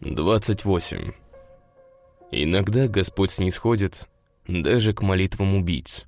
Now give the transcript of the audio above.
28. Иногда Господь снисходит даже к молитвам убийц.